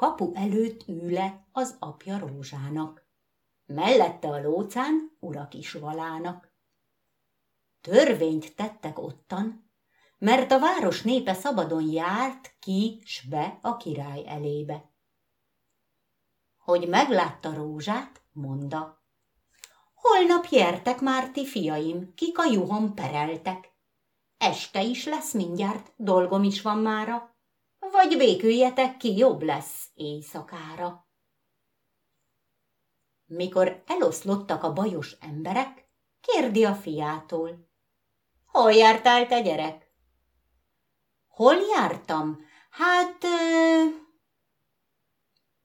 kapu előtt ül az apja Rózsának. Mellette a lócán urak is valának. Törvényt tettek ottan, mert a város népe szabadon járt ki s be a király elébe. Hogy meglátta Rózsát, mondta, holnap jertek már ti fiaim, kik a juhon pereltek. Este is lesz mindjárt, dolgom is van mára, vagy béküljetek ki, jobb lesz éjszakára. Mikor eloszlottak a bajos emberek, kérdi a fiától. Hol jártál te gyerek? Hol jártam? Hát...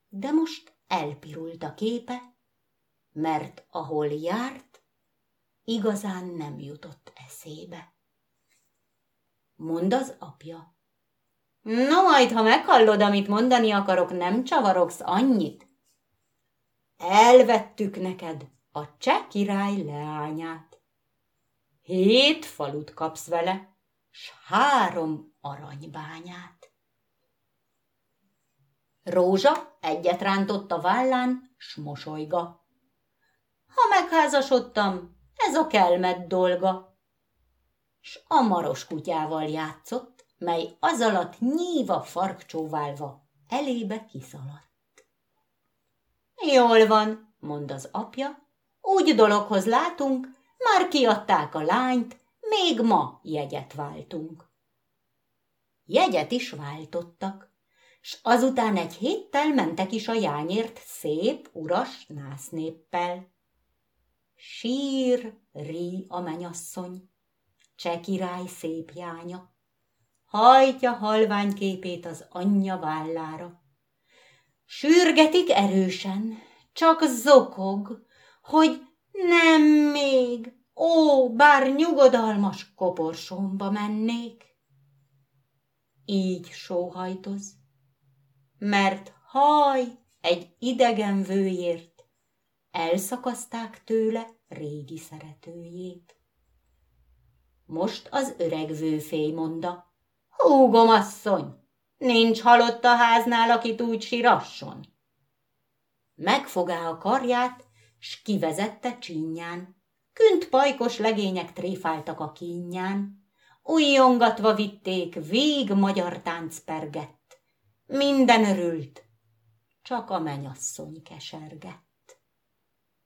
De most elpirult a képe, mert ahol járt, igazán nem jutott eszébe. Mond az apja. No majd, ha meghallod, amit mondani akarok, nem csavarogsz annyit. Elvettük neked a cseh király leányát. Hét falut kapsz vele, s három aranybányát. Rózsa egyet rántott a vállán, s mosolyga. Ha megházasodtam, ez a kelmet dolga. S a maros kutyával játszott, mely az alatt nyíva farkcsóválva elébe kiszaladt. Jól van, mond az apja, úgy dologhoz látunk, már kiadták a lányt, még ma jegyet váltunk. Jegyet is váltottak, s azután egy héttel mentek is a jányért szép, uras násznéppel. Sír, rí a menyasszony, cseh király szép jánya, hajtja halvány képét az anyja vállára. Sürgetik erősen, csak zokog, hogy nem még, ó, bár nyugodalmas koporsomba mennék. Így sóhajtoz, mert haj egy idegen vőért, elszakaszták tőle régi szeretőjét. Most az öreg vőfély mondta, húgom asszony, nincs halott a háznál, akit úgy sirasson. Megfogá a karját, s kivezette csinyán. Künt pajkos legények tréfáltak a kínján, újjongatva vitték, vég magyar tánc pergett. Minden örült, csak a menyasszony kesergett.